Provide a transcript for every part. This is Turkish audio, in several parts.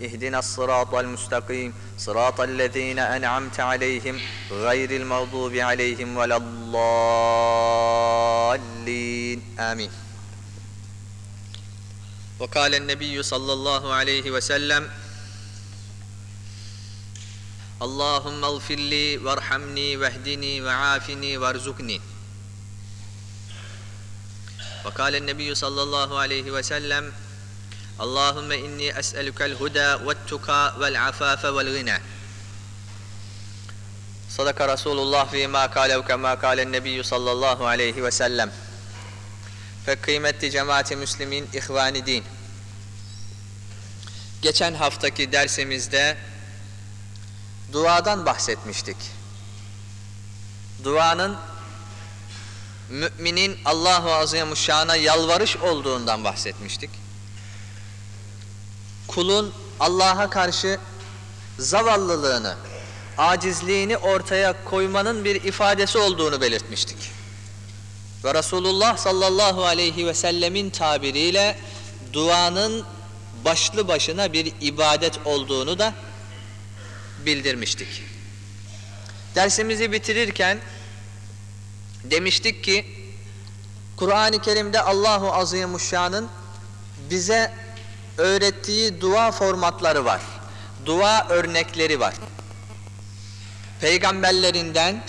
اهدنا الصراط المستقيم صراط الذين أنعمت عليهم غير المغضوب عليهم ولا الضالين. آمين. وقال النبي صلى الله عليه وسلم اللهم اغفر لي وارحمني واهدني وعافني وارزقني. وقال النبي صلى الله عليه وسلم Allahümme inni es'elükel huda ve tuka vel afafe vel gina. Sadaka Resulullah fi ma kalev kema kalen nebiyyü sallallahu aleyhi ve sellem. Ve kıymetli cemaati müslimin ihvani din. Geçen haftaki dersimizde duadan bahsetmiştik. Duanın müminin Allahu Azimuşşan'a yalvarış olduğundan bahsetmiştik. Kulun Allah'a karşı zavallılığını, acizliğini ortaya koymanın bir ifadesi olduğunu belirtmiştik. Ve Resulullah sallallahu aleyhi ve sellemin tabiriyle duanın başlı başına bir ibadet olduğunu da bildirmiştik. Dersimizi bitirirken demiştik ki Kur'an-ı Kerim'de Allahu Azimuşşan'ın bize öğrettiği dua formatları var. Dua örnekleri var. Peygamberlerinden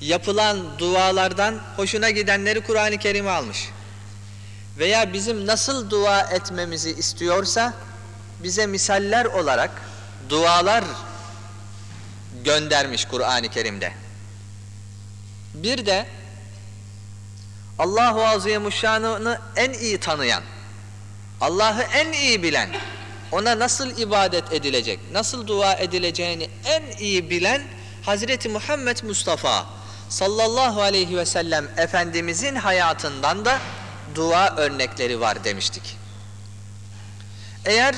yapılan dualardan hoşuna gidenleri Kur'an-ı Kerim'e almış. Veya bizim nasıl dua etmemizi istiyorsa bize misaller olarak dualar göndermiş Kur'an-ı Kerim'de. Bir de Allahu Azimuşşan'ı en iyi tanıyan, Allah'ı en iyi bilen, ona nasıl ibadet edilecek, nasıl dua edileceğini en iyi bilen Hazreti Muhammed Mustafa sallallahu aleyhi ve sellem Efendimizin hayatından da dua örnekleri var demiştik. Eğer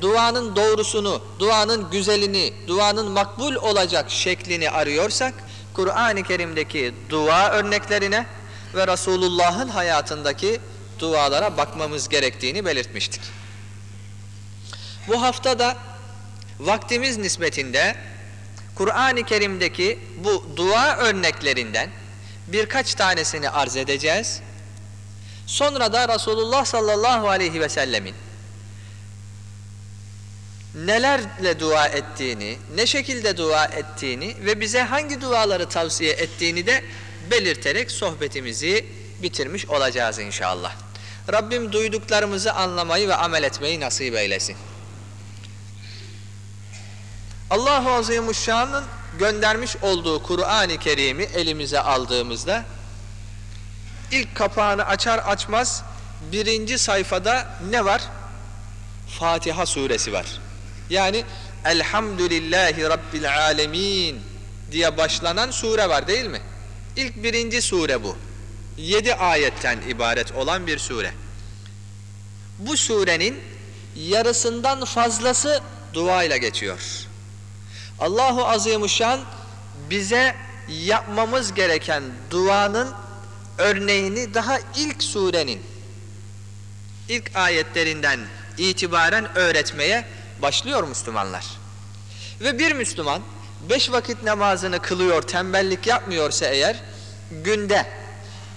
duanın doğrusunu, duanın güzelini, duanın makbul olacak şeklini arıyorsak, Kur'an-ı Kerim'deki dua örneklerine ve Resulullah'ın hayatındaki dualara bakmamız gerektiğini belirtmiştik. Bu hafta da vaktimiz nispetinde Kur'an-ı Kerim'deki bu dua örneklerinden birkaç tanesini arz edeceğiz. Sonra da Resulullah sallallahu aleyhi ve sellemin nelerle dua ettiğini, ne şekilde dua ettiğini ve bize hangi duaları tavsiye ettiğini de belirterek sohbetimizi bitirmiş olacağız inşallah. Rabbim duyduklarımızı anlamayı ve amel etmeyi nasip eylesin. Allahu Azimuşşan'ın göndermiş olduğu Kur'an-ı Kerim'i elimize aldığımızda ilk kapağını açar açmaz birinci sayfada ne var? Fatiha suresi var. Yani Elhamdülillahi Rabbil Alemin diye başlanan sure var değil mi? İlk birinci sure bu. Yedi ayetten ibaret olan bir sure. Bu surenin yarısından fazlası dua ile geçiyor. Allahu Azimuşşan bize yapmamız gereken duanın örneğini daha ilk surenin ilk ayetlerinden itibaren öğretmeye başlıyor Müslümanlar. Ve bir Müslüman beş vakit namazını kılıyor, tembellik yapmıyorsa eğer günde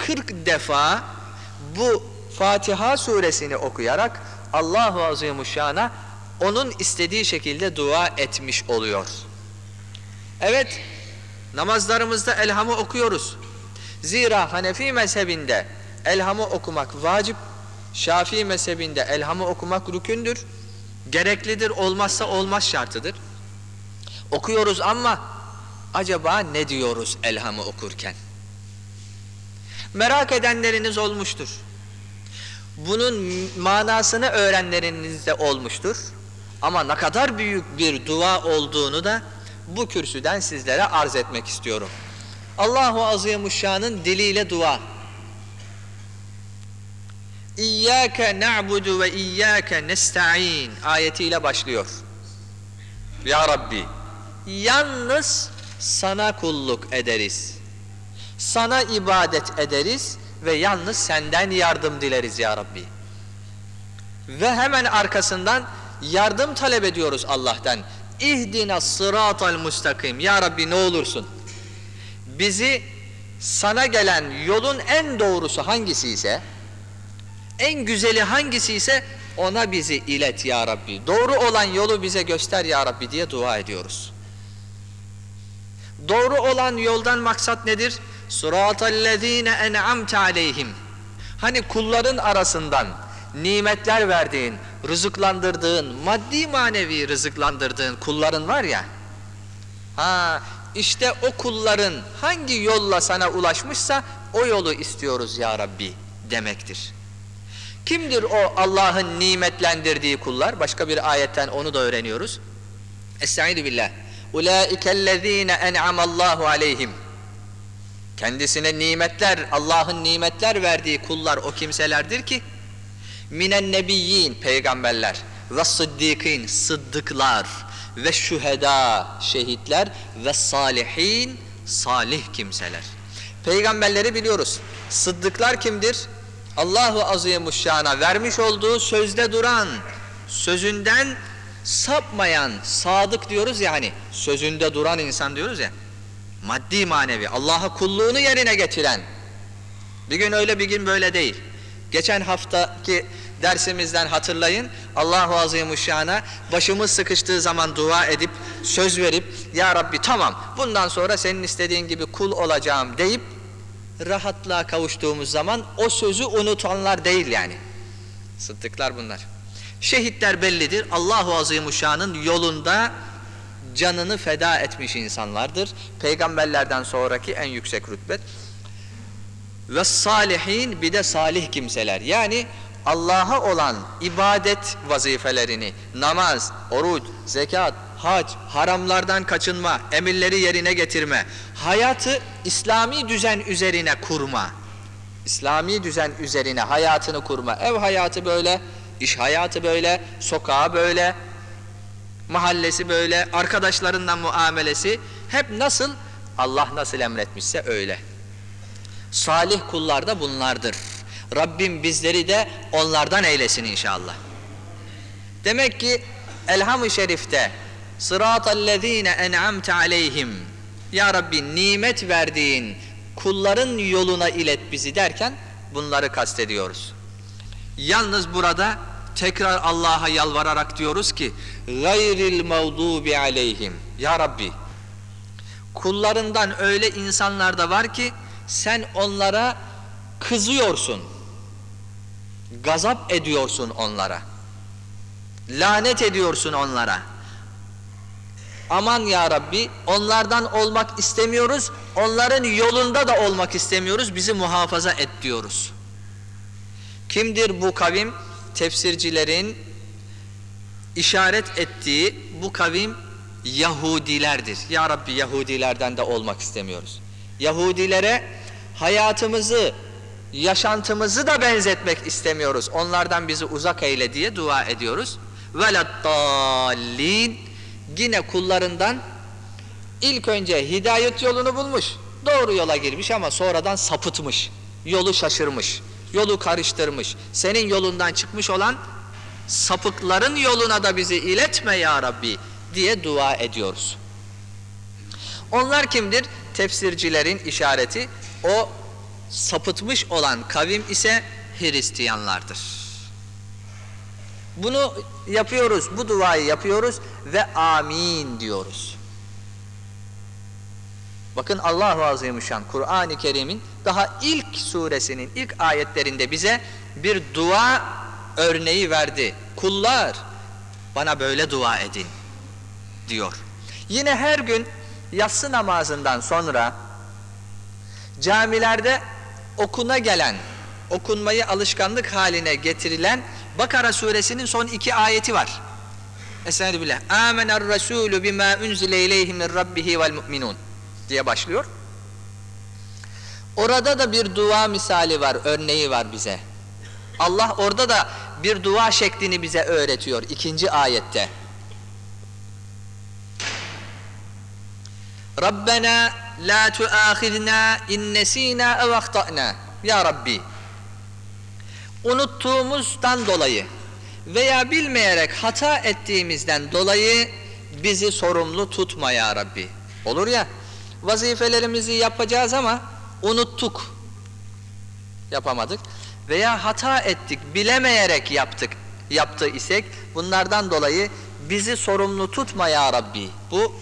40 defa bu Fatiha suresini okuyarak Allahu Azimuşşan'a onun istediği şekilde dua etmiş oluyor. Evet, namazlarımızda elhamı okuyoruz. Zira Hanefi mezhebinde elhamı okumak vacip, Şafii mezhebinde elhamı okumak rükündür, gereklidir, olmazsa olmaz şartıdır. Okuyoruz ama acaba ne diyoruz elhamı okurken? Merak edenleriniz olmuştur. Bunun manasını öğrenleriniz de olmuştur. Ama ne kadar büyük bir dua olduğunu da bu kürsüden sizlere arz etmek istiyorum. Allahu Azimuşşan'ın diliyle dua. İyyâke na'budu ve iyyâke nesta'in ayetiyle başlıyor. Ya Rabbi, yalnız sana kulluk ederiz. Sana ibadet ederiz ve yalnız senden yardım dileriz ya Rabbi. Ve hemen arkasından yardım talep ediyoruz Allah'tan. İhdina sıratal mustakim. Ya Rabbi ne olursun. Bizi sana gelen yolun en doğrusu hangisi ise, en güzeli hangisi ise ona bizi ilet ya Rabbi. Doğru olan yolu bize göster ya Rabbi diye dua ediyoruz. Doğru olan yoldan maksat nedir? Sıratallezine en'amte aleyhim. Hani kulların arasından nimetler verdiğin, rızıklandırdığın, maddi manevi rızıklandırdığın kulların var ya. Ha, işte o kulların hangi yolla sana ulaşmışsa o yolu istiyoruz ya Rabbi demektir. Kimdir o Allah'ın nimetlendirdiği kullar? Başka bir ayetten onu da öğreniyoruz. Estaizu billah. Ulaikellezine en'amallahu aleyhim. Kendisine nimetler, Allah'ın nimetler verdiği kullar o kimselerdir ki minen nebiyyin peygamberler ve sıddikin sıddıklar ve şüheda şehitler ve salihin salih kimseler. Peygamberleri biliyoruz. Sıddıklar kimdir? Allahu Azimuşşan'a vermiş olduğu sözde duran, sözünden sapmayan, sadık diyoruz ya hani, sözünde duran insan diyoruz ya. Maddi manevi, Allah'a kulluğunu yerine getiren. Bir gün öyle bir gün böyle değil. Geçen haftaki dersimizden hatırlayın. Allahu Azimuşşan'a başımız sıkıştığı zaman dua edip söz verip ya Rabbi tamam bundan sonra senin istediğin gibi kul olacağım deyip rahatlığa kavuştuğumuz zaman o sözü unutanlar değil yani. Sıddıklar bunlar. Şehitler bellidir. Allahu Azimuşşan'ın yolunda canını feda etmiş insanlardır. Peygamberlerden sonraki en yüksek rütbet. Ve salihin bir de salih kimseler. Yani Allah'a olan ibadet vazifelerini, namaz, oruç, zekat, hac, haramlardan kaçınma, emirleri yerine getirme, hayatı İslami düzen üzerine kurma. İslami düzen üzerine hayatını kurma. Ev hayatı böyle, iş hayatı böyle, sokağı böyle, mahallesi böyle, arkadaşlarından muamelesi hep nasıl Allah nasıl emretmişse öyle. Salih kullar da bunlardır. Rabbim bizleri de onlardan eylesin inşallah. Demek ki Elham-ı Şerif'te Sıratallezine en'amte aleyhim Ya Rabbi nimet verdiğin kulların yoluna ilet bizi derken bunları kastediyoruz. Yalnız burada tekrar Allah'a yalvararak diyoruz ki gayril mağdubi aleyhim. Ya Rabbi kullarından öyle insanlar da var ki sen onlara kızıyorsun gazap ediyorsun onlara lanet ediyorsun onlara. Aman ya Rabbi onlardan olmak istemiyoruz onların yolunda da olmak istemiyoruz bizi muhafaza et diyoruz. Kimdir bu kavim tefsircilerin işaret ettiği bu kavim Yahudilerdir. Ya Rabbi Yahudilerden de olmak istemiyoruz. Yahudilere hayatımızı, yaşantımızı da benzetmek istemiyoruz. Onlardan bizi uzak eyle diye dua ediyoruz. Veladdallin yine kullarından ilk önce hidayet yolunu bulmuş. Doğru yola girmiş ama sonradan sapıtmış. Yolu şaşırmış. Yolu karıştırmış. Senin yolundan çıkmış olan sapıkların yoluna da bizi iletme ya Rabbi diye dua ediyoruz. Onlar kimdir? Tefsircilerin işareti o sapıtmış olan kavim ise Hristiyanlardır. Bunu yapıyoruz, bu duayı yapıyoruz ve amin diyoruz. Bakın Allah-u Azimüşşan Kur'an-ı Kerim'in daha ilk suresinin ilk ayetlerinde bize bir dua örneği verdi. Kullar bana böyle dua edin diyor. Yine her gün yatsı namazından sonra camilerde okuna gelen, okunmayı alışkanlık haline getirilen Bakara suresinin son iki ayeti var. Estaizu billah. Amener Resulü bima unzile ileyhi rabbihi vel mu'minun diye başlıyor. Orada da bir dua misali var, örneği var bize. Allah orada da bir dua şeklini bize öğretiyor ikinci ayette. Rabbena la tuâkhidna in nesînâ ev ahtâ'nâ. Ya Rabbi, unuttuğumuzdan dolayı veya bilmeyerek hata ettiğimizden dolayı bizi sorumlu tutma ya Rabbi. Olur ya, vazifelerimizi yapacağız ama unuttuk, yapamadık veya hata ettik, bilemeyerek yaptık, yaptı isek bunlardan dolayı bizi sorumlu tutma ya Rabbi. Bu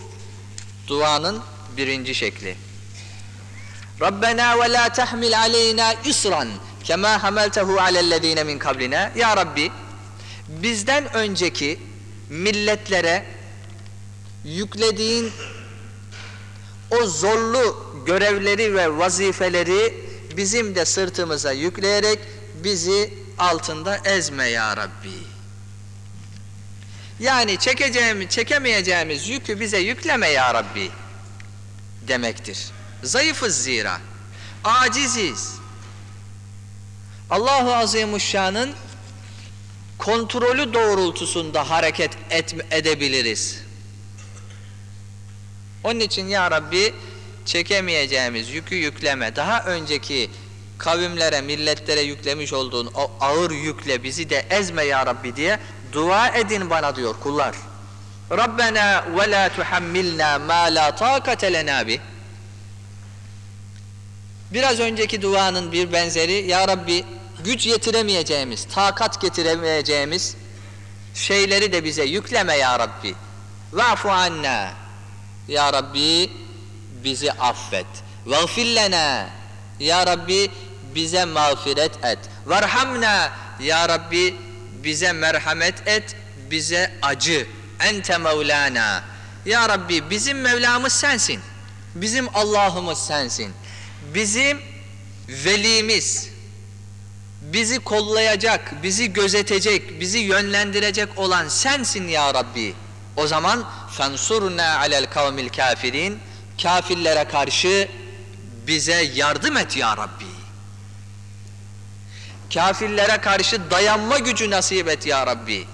duanın birinci şekli. Rabbena ve la tahmil aleyna isran kema hamaltehu alellezine min kablina. Ya Rabbi bizden önceki milletlere yüklediğin o zorlu görevleri ve vazifeleri bizim de sırtımıza yükleyerek bizi altında ezme ya Rabbi. Yani çekeceğimiz, çekemeyeceğimiz yükü bize yükleme ya Rabbi demektir. Zayıfız zira. Aciziz. Allahu Azimuşşan'ın kontrolü doğrultusunda hareket et, edebiliriz. Onun için ya Rabbi çekemeyeceğimiz yükü yükleme. Daha önceki kavimlere, milletlere yüklemiş olduğun o ağır yükle bizi de ezme ya Rabbi diye dua edin bana diyor kullar. Rabbena ve la tuhammilna ma la taqate lena bi. Biraz önceki duanın bir benzeri ya Rabbi güç yetiremeyeceğimiz, takat getiremeyeceğimiz şeyleri de bize yükleme ya Rabbi. Va'fu anna. Ya Rabbi bizi affet. Vagfir lena. Ya Rabbi bize mağfiret et. Varhamna. Ya Rabbi bize merhamet et, bize acı. Ente Mevlana. Ya Rabbi bizim Mevlamız sensin. Bizim Allah'ımız sensin. Bizim velimiz, bizi kollayacak, bizi gözetecek, bizi yönlendirecek olan sensin ya Rabbi. O zaman fensurna alel kavmil kafirin kafirlere karşı bize yardım et ya Rabbi. Kafirlere karşı dayanma gücü nasip et ya Rabbi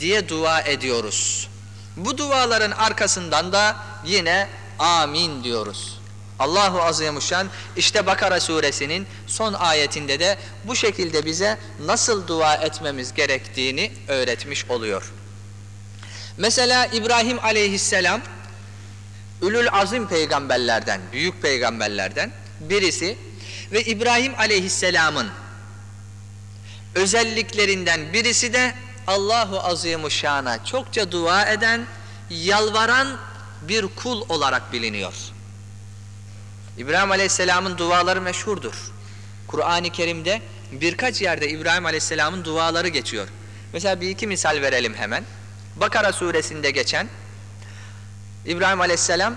diye dua ediyoruz. Bu duaların arkasından da yine amin diyoruz. Allahu Azimuşşan işte Bakara suresinin son ayetinde de bu şekilde bize nasıl dua etmemiz gerektiğini öğretmiş oluyor. Mesela İbrahim aleyhisselam Ülül azim peygamberlerden, büyük peygamberlerden birisi ve İbrahim aleyhisselamın özelliklerinden birisi de Allahu Azimuşşan'a çokça dua eden, yalvaran bir kul olarak biliniyor. İbrahim Aleyhisselam'ın duaları meşhurdur. Kur'an-ı Kerim'de birkaç yerde İbrahim Aleyhisselam'ın duaları geçiyor. Mesela bir iki misal verelim hemen. Bakara suresinde geçen İbrahim Aleyhisselam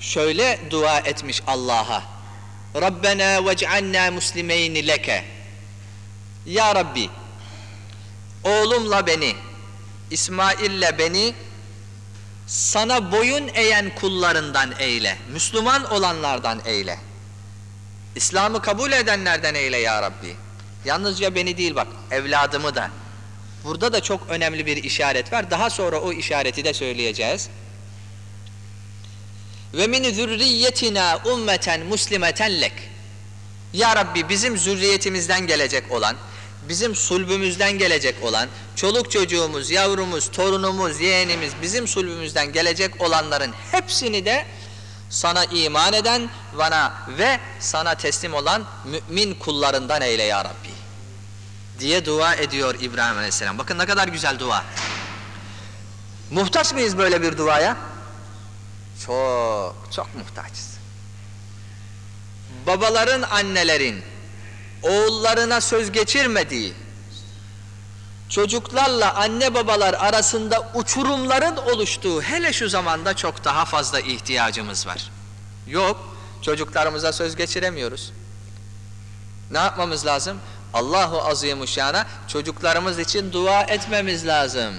şöyle dua etmiş Allah'a. Rabbena vec'alna muslimeyni leke. Ya Rabbi, oğlumla beni, İsmail'le beni sana boyun eğen kullarından eyle. Müslüman olanlardan eyle. İslam'ı kabul edenlerden eyle ya Rabbi. Yalnızca beni değil bak, evladımı da. Burada da çok önemli bir işaret var. Daha sonra o işareti de söyleyeceğiz. Ve min zürriyetina ummeten muslimeten lek. Ya Rabbi bizim zürriyetimizden gelecek olan, bizim sulbümüzden gelecek olan, çoluk çocuğumuz, yavrumuz, torunumuz, yeğenimiz, bizim sulbümüzden gelecek olanların hepsini de sana iman eden bana ve sana teslim olan mümin kullarından eyle ya Rabbi diye dua ediyor İbrahim Aleyhisselam. Bakın ne kadar güzel dua. Muhtaç mıyız böyle bir duaya? Çok, çok muhtaçız. Babaların, annelerin oğullarına söz geçirmediği, çocuklarla anne babalar arasında uçurumların oluştuğu hele şu zamanda çok daha fazla ihtiyacımız var. Yok, çocuklarımıza söz geçiremiyoruz. Ne yapmamız lazım? Allahu Azimuşşan'a çocuklarımız için dua etmemiz lazım.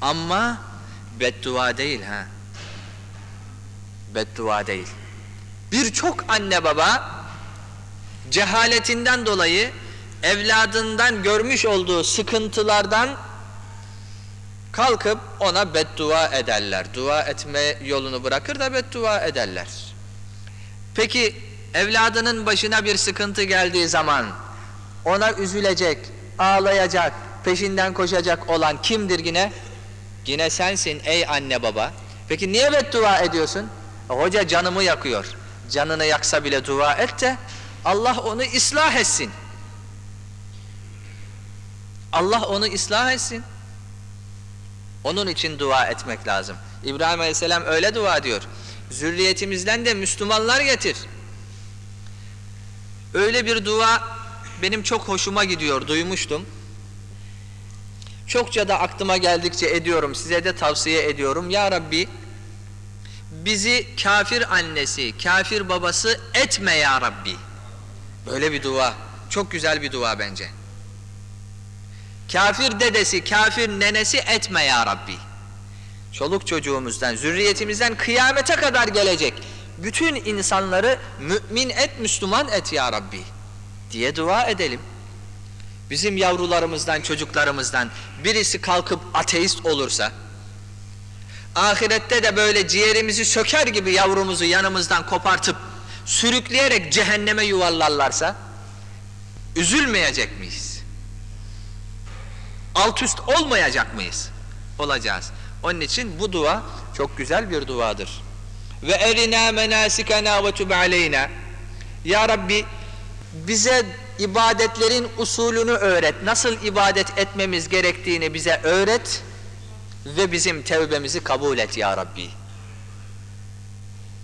Ama beddua değil ha. Beddua değil. Birçok anne baba cehaletinden dolayı evladından görmüş olduğu sıkıntılardan kalkıp ona beddua ederler. Dua etme yolunu bırakır da beddua ederler. Peki evladının başına bir sıkıntı geldiği zaman ona üzülecek, ağlayacak, peşinden koşacak olan kimdir yine? Yine sensin ey anne baba. Peki niye beddua ediyorsun? Hoca canımı yakıyor. Canını yaksa bile dua et de Allah onu ıslah etsin. Allah onu ıslah etsin. Onun için dua etmek lazım. İbrahim Aleyhisselam öyle dua diyor. Zürriyetimizden de Müslümanlar getir. Öyle bir dua benim çok hoşuma gidiyor, duymuştum. Çokça da aklıma geldikçe ediyorum, size de tavsiye ediyorum. Ya Rabbi, bizi kafir annesi, kafir babası etme ya Rabbi. Böyle bir dua, çok güzel bir dua bence. Kafir dedesi, kafir nenesi etme ya Rabbi. Çoluk çocuğumuzdan, zürriyetimizden kıyamete kadar gelecek bütün insanları mümin et, Müslüman et ya Rabbi diye dua edelim. Bizim yavrularımızdan, çocuklarımızdan birisi kalkıp ateist olursa, ahirette de böyle ciğerimizi söker gibi yavrumuzu yanımızdan kopartıp sürükleyerek cehenneme yuvarlarlarsa, üzülmeyecek miyiz? Alt üst olmayacak mıyız? Olacağız. Onun için bu dua çok güzel bir duadır. Ve erina menasikana ve tub aleyna. Ya Rabbi bize ibadetlerin usulünü öğret. Nasıl ibadet etmemiz gerektiğini bize öğret ve bizim tevbemizi kabul et ya Rabbi.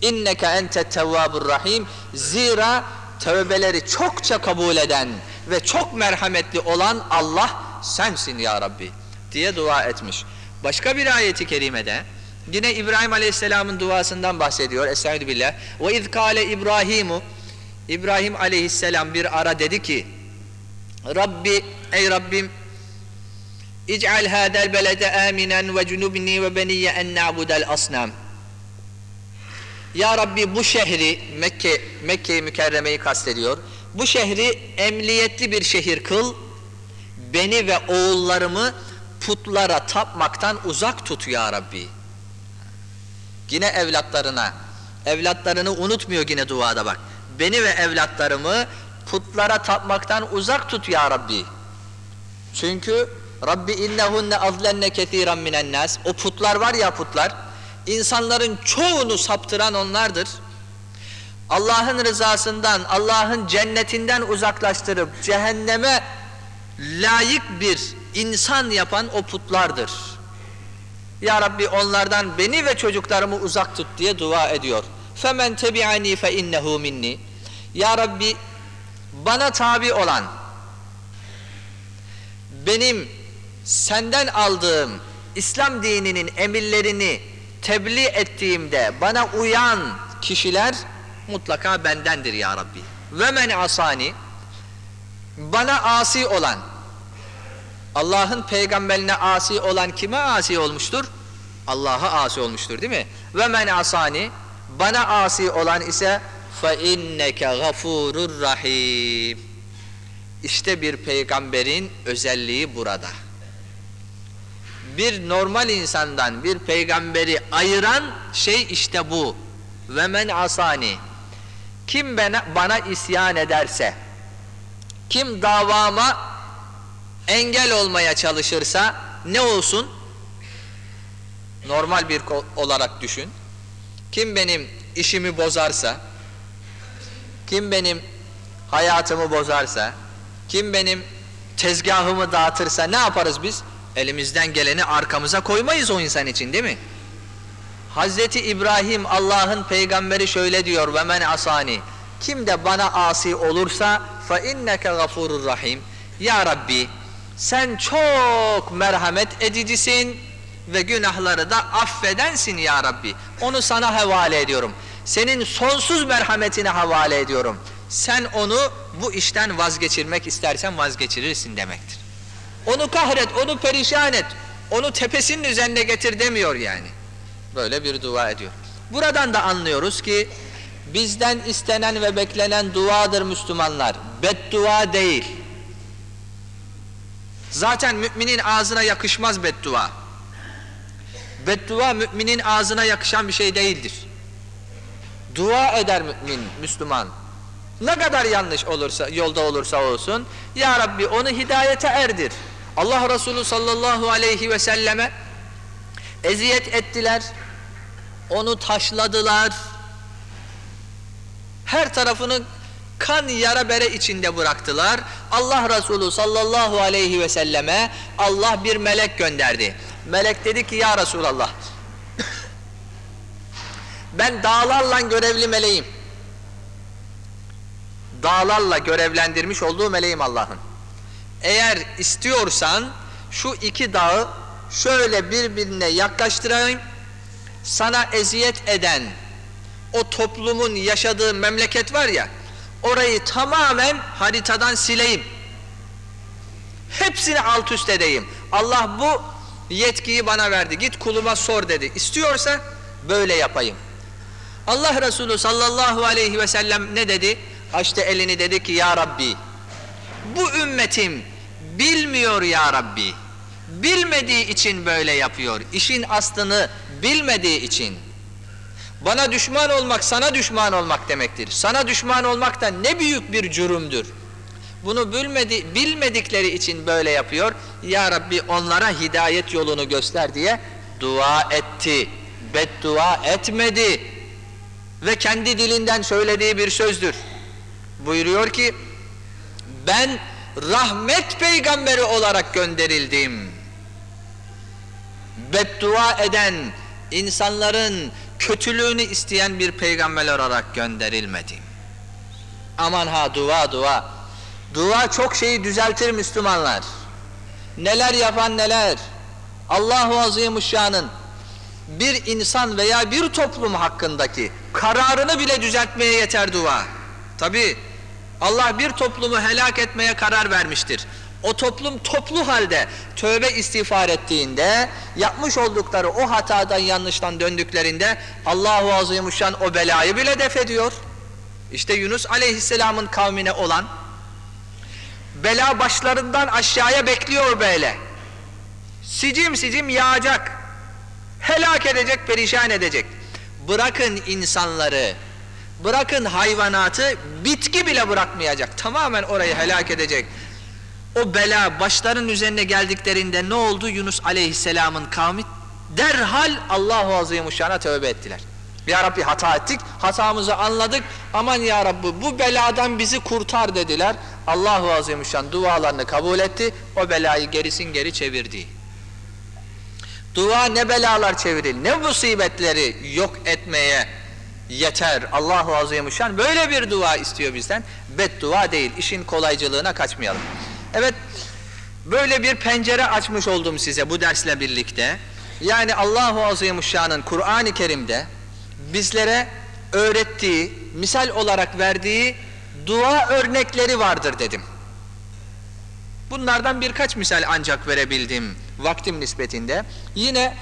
İnneke ente tevvabur rahim. Zira tövbeleri çokça kabul eden ve çok merhametli olan Allah sensin ya Rabbi diye dua etmiş. Başka bir ayeti kerimede yine İbrahim Aleyhisselam'ın duasından bahsediyor. Estaizu billah. Ve iz kâle İbrahimu İbrahim Aleyhisselam bir ara dedi ki Rabbi ey Rabbim İc'al hâdel belede aminen ve cunubni ve beniyye en na'budel asnam Ya Rabbi bu şehri Mekke Mekke-i Mükerreme'yi kastediyor. Bu şehri emniyetli bir şehir kıl. Beni ve oğullarımı putlara tapmaktan uzak tut ya Rabbi. Yine evlatlarına, evlatlarını unutmuyor yine duada bak. Beni ve evlatlarımı putlara tapmaktan uzak tut ya Rabbi. Çünkü Rabbi innehunne azlenne kethiran minen nas. O putlar var ya putlar. insanların çoğunu saptıran onlardır. Allah'ın rızasından, Allah'ın cennetinden uzaklaştırıp cehenneme layık bir insan yapan o putlardır. Ya Rabbi onlardan beni ve çocuklarımı uzak tut diye dua ediyor. Femen tebi'ani fe innehu minni. Ya Rabbi bana tabi olan benim senden aldığım İslam dininin emirlerini tebliğ ettiğimde bana uyan kişiler mutlaka bendendir ya Rabbi. Ve men asani bana asi olan Allah'ın peygamberine asi olan kime asi olmuştur? Allah'a asi olmuştur değil mi? Ve men asani bana asi olan ise inneke gafurur rahim. İşte bir peygamberin özelliği burada. Bir normal insandan bir peygamberi ayıran şey işte bu. Ve asani. Kim bana, bana isyan ederse, kim davama engel olmaya çalışırsa ne olsun? Normal bir olarak düşün. Kim benim işimi bozarsa, kim benim hayatımı bozarsa, kim benim tezgahımı dağıtırsa ne yaparız biz? Elimizden geleni arkamıza koymayız o insan için değil mi? Hazreti İbrahim Allah'ın peygamberi şöyle diyor ve men asani kim de bana asi olursa fe inneke gafurur rahim ya Rabbi sen çok merhamet edicisin ve günahları da affedensin ya Rabbi onu sana havale ediyorum senin sonsuz merhametine havale ediyorum sen onu bu işten vazgeçirmek istersen vazgeçirirsin demektir onu kahret onu perişan et onu tepesinin üzerine getir demiyor yani Böyle bir dua ediyor. Buradan da anlıyoruz ki bizden istenen ve beklenen duadır Müslümanlar. Beddua değil. Zaten müminin ağzına yakışmaz beddua. Beddua müminin ağzına yakışan bir şey değildir. Dua eder mümin, Müslüman. Ne kadar yanlış olursa, yolda olursa olsun, Ya Rabbi onu hidayete erdir. Allah Resulü sallallahu aleyhi ve selleme eziyet ettiler, onu taşladılar, her tarafını kan yara bere içinde bıraktılar. Allah Resulü sallallahu aleyhi ve selleme Allah bir melek gönderdi. Melek dedi ki ya Resulallah ben dağlarla görevli meleğim. Dağlarla görevlendirmiş olduğu meleğim Allah'ın. Eğer istiyorsan şu iki dağı şöyle birbirine yaklaştırayım. Sana eziyet eden o toplumun yaşadığı memleket var ya orayı tamamen haritadan sileyim. Hepsini alt üst edeyim. Allah bu yetkiyi bana verdi. Git kuluma sor dedi. İstiyorsa böyle yapayım. Allah Resulü sallallahu aleyhi ve sellem ne dedi? Açtı elini dedi ki ya Rabbi bu ümmetim bilmiyor ya Rabbi. Bilmediği için böyle yapıyor. İşin aslını bilmediği için. Bana düşman olmak sana düşman olmak demektir. Sana düşman olmak da ne büyük bir cürümdür. Bunu bilmedi, bilmedikleri için böyle yapıyor. Ya Rabbi onlara hidayet yolunu göster diye dua etti. Beddua etmedi. Ve kendi dilinden söylediği bir sözdür. Buyuruyor ki ben rahmet peygamberi olarak gönderildim. Beddua eden, insanların kötülüğünü isteyen bir peygamber olarak gönderilmedim. Aman ha dua dua. Dua çok şeyi düzeltir Müslümanlar. Neler yapan neler. Allahu Azimuşşan'ın bir insan veya bir toplum hakkındaki kararını bile düzeltmeye yeter dua. Tabi Allah bir toplumu helak etmeye karar vermiştir. O toplum toplu halde tövbe istiğfar ettiğinde, yapmış oldukları o hatadan yanlıştan döndüklerinde Allahu Azimuşşan o belayı bile def ediyor. İşte Yunus Aleyhisselam'ın kavmine olan bela başlarından aşağıya bekliyor böyle. Sicim sicim yağacak. Helak edecek, perişan edecek. Bırakın insanları, bırakın hayvanatı, bitki bile bırakmayacak. Tamamen orayı helak edecek. O bela başların üzerine geldiklerinde ne oldu? Yunus Aleyhisselam'ın kavmi derhal Allahu Azimuşşan'a tövbe ettiler. Ya Rabbi hata ettik, hatamızı anladık. Aman Ya Rabbi bu beladan bizi kurtar dediler. Allahu Azimuşşan dualarını kabul etti. O belayı gerisin geri çevirdi. Dua ne belalar çevirir, ne musibetleri yok etmeye yeter. Allahu Azimuşşan böyle bir dua istiyor bizden. Beddua değil, işin kolaycılığına kaçmayalım. Evet, böyle bir pencere açmış oldum size bu dersle birlikte. Yani Allahu Azimuşşan'ın Kur'an-ı Kerim'de bizlere öğrettiği, misal olarak verdiği dua örnekleri vardır dedim. Bunlardan birkaç misal ancak verebildim vaktim nispetinde. Yine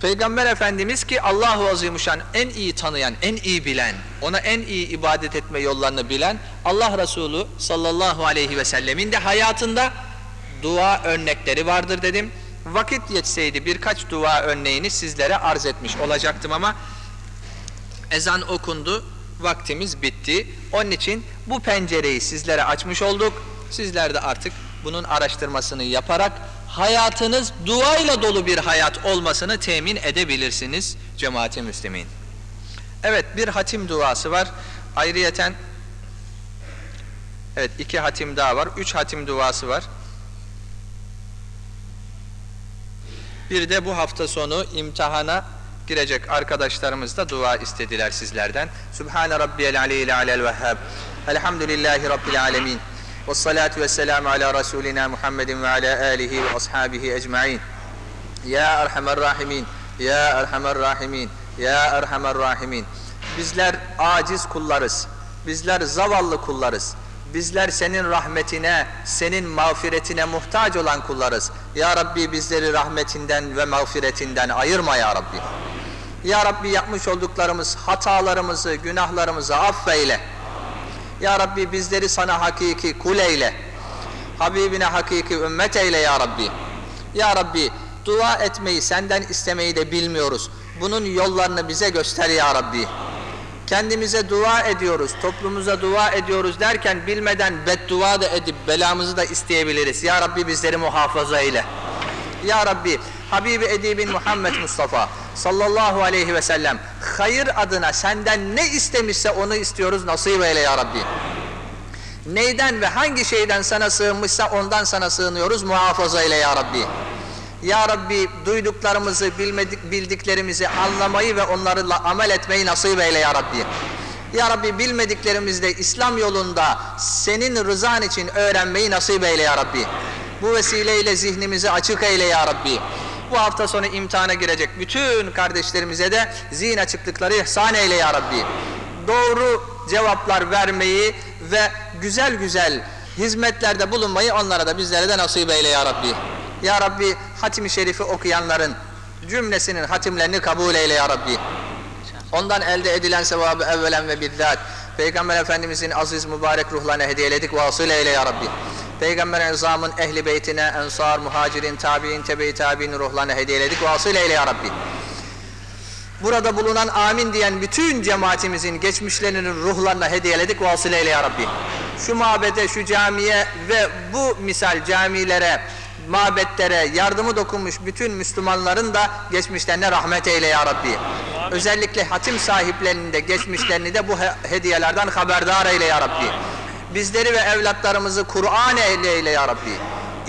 Peygamber Efendimiz ki Allahu Azimuşşan en iyi tanıyan, en iyi bilen, ona en iyi ibadet etme yollarını bilen Allah Resulü sallallahu aleyhi ve sellemin de hayatında dua örnekleri vardır dedim. Vakit yetseydi birkaç dua örneğini sizlere arz etmiş olacaktım ama ezan okundu, vaktimiz bitti. Onun için bu pencereyi sizlere açmış olduk. Sizler de artık bunun araştırmasını yaparak hayatınız duayla dolu bir hayat olmasını temin edebilirsiniz cemaati müslimin. Evet bir hatim duası var. Ayrıyeten evet iki hatim daha var. Üç hatim duası var. Bir de bu hafta sonu imtihana girecek arkadaşlarımız da dua istediler sizlerden. Sübhane Rabbiyel Aleyhi Alel Vehhab. Elhamdülillahi Rabbil Alemin. Ve salatu ve selamu ala Resulina Muhammedin ve ala alihi ve ashabihi ecma'in. Ya Erhamer Rahimin, Ya Erhamer Rahimin, Ya Erhamer Rahimin. Bizler aciz kullarız. Bizler zavallı kullarız. Bizler senin rahmetine, senin mağfiretine muhtaç olan kullarız. Ya Rabbi bizleri rahmetinden ve mağfiretinden ayırma ya Rabbi. Ya Rabbi yapmış olduklarımız, hatalarımızı, günahlarımızı affeyle. Ya Rabbi bizleri sana hakiki kul eyle. Habibine hakiki ümmet eyle ya Rabbi. Ya Rabbi dua etmeyi senden istemeyi de bilmiyoruz. Bunun yollarını bize göster ya Rabbi. Kendimize dua ediyoruz, toplumuza dua ediyoruz derken bilmeden beddua da edip belamızı da isteyebiliriz. Ya Rabbi bizleri muhafaza eyle. Ya Rabbi Habibi Edibin Muhammed Mustafa sallallahu aleyhi ve sellem hayır adına senden ne istemişse onu istiyoruz nasip eyle ya Rabbi. Neyden ve hangi şeyden sana sığınmışsa ondan sana sığınıyoruz muhafaza eyle ya Rabbi. Ya Rabbi duyduklarımızı, bilmedik, bildiklerimizi anlamayı ve onlarla amel etmeyi nasip eyle ya Rabbi. Ya Rabbi bilmediklerimizde İslam yolunda senin rızan için öğrenmeyi nasip eyle ya Rabbi. Bu vesileyle zihnimizi açık eyle ya Rabbi. Bu hafta sonu imtihana girecek bütün kardeşlerimize de zihin açıklıkları ihsan eyle ya Rabbi. Doğru cevaplar vermeyi ve güzel güzel hizmetlerde bulunmayı onlara da bizlere de nasip eyle ya Rabbi. Ya Rabbi hatim-i şerifi okuyanların cümlesinin hatimlerini kabul eyle ya Rabbi. Ondan elde edilen sevabı evvelen ve bizzat Peygamber Efendimizin aziz mübarek ruhlarına hediyeledik vasıl eyle ya Rabbi. Peygamber Ezam'ın ehli beytine, ensar, muhacirin, tabi'in, tebe-i tabi'in ruhlarına hediyeledik vasıl eyle ya Rabbi. Burada bulunan amin diyen bütün cemaatimizin geçmişlerinin ruhlarına hediyeledik vasıl eyle ya Rabbi. Şu mabede, şu camiye ve bu misal camilere, mabetlere yardımı dokunmuş bütün Müslümanların da geçmişlerine rahmet eyle ya Rabbi. Özellikle hatim sahiplerinin de geçmişlerini de bu he- hediyelerden haberdar eyle ya Rabbi. Bizleri ve evlatlarımızı Kur'an ehli eyle ya Rabbi.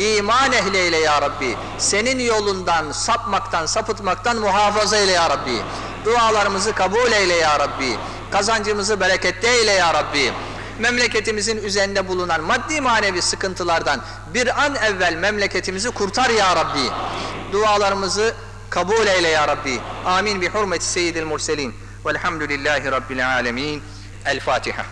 İman ehli ya Rabbi. Senin yolundan sapmaktan, sapıtmaktan muhafaza eyle ya Rabbi. Dualarımızı kabul eyle ya Rabbi. Kazancımızı bereketli eyle ya Rabbi memleketimizin üzerinde bulunan maddi manevi sıkıntılardan bir an evvel memleketimizi kurtar ya Rabbi. Dualarımızı kabul eyle ya Rabbi. Amin bi hurmeti seyyidil murselin. Velhamdülillahi Rabbil alemin. El Fatiha.